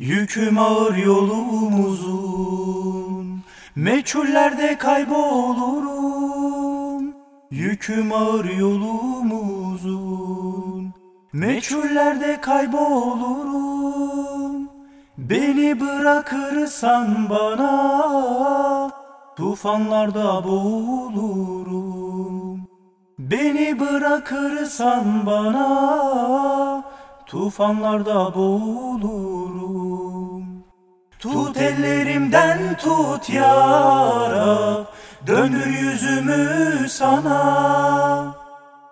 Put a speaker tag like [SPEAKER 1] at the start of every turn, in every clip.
[SPEAKER 1] Yüküm ağır yolum uzun. Meçhullerde kaybolurum. Yüküm ağır yolum uzun. Meçhullerde kaybolurum. Beni bırakırsan bana Tufanlarda boğulurum. Beni bırakırsan bana Tufanlarda boğulurum Tut ellerimden tut ya Rab Döndür yüzümü sana.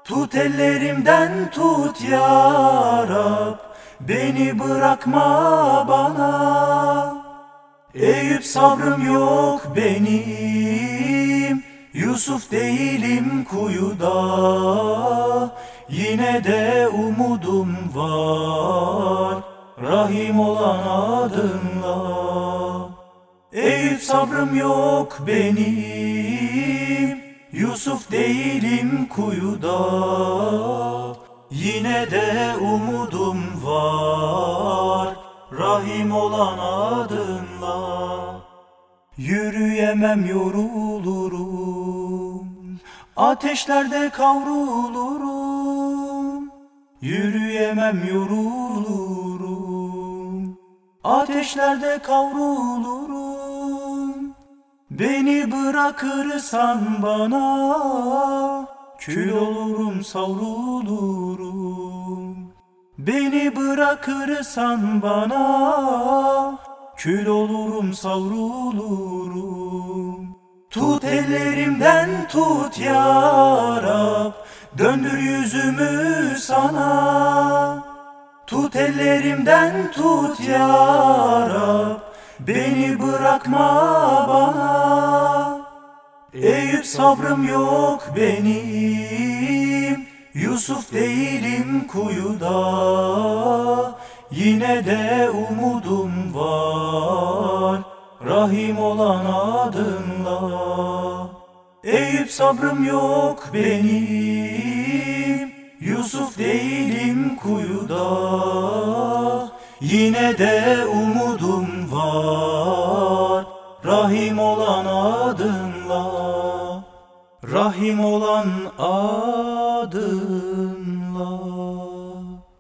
[SPEAKER 1] Tut ellerimden tut ya Rab Beni bırakma bana. Eyüp sabrım yok benim Yusuf değilim kuyuda. Yine de umudum var Rahim olan adınla. Eyüp sabrım yok benim Yusuf değilim kuyuda. Yine de umudum var Rahim olan adınla. Yürüyemem yorulurum Ateşlerde kavrulurum. Yürüyemem yorulurum Ateşlerde kavrulurum. Beni bırakırsan bana Kül olurum savrulurum. Beni bırakırsan bana Kül olurum savrulurum. Tut ellerimden tut ya Rab Döndür yüzümü sana Tut ellerimden tut ya Rab Beni bırakma bana. Eyüp sabrım yok benim Yusuf değilim kuyuda. Yine de umudum var Rahim olan adınla. Eyüp sabrım yok benim Yusuf değilim kuyuda Yine de umudum var. Rahim olan adınla Rahim olan adınla.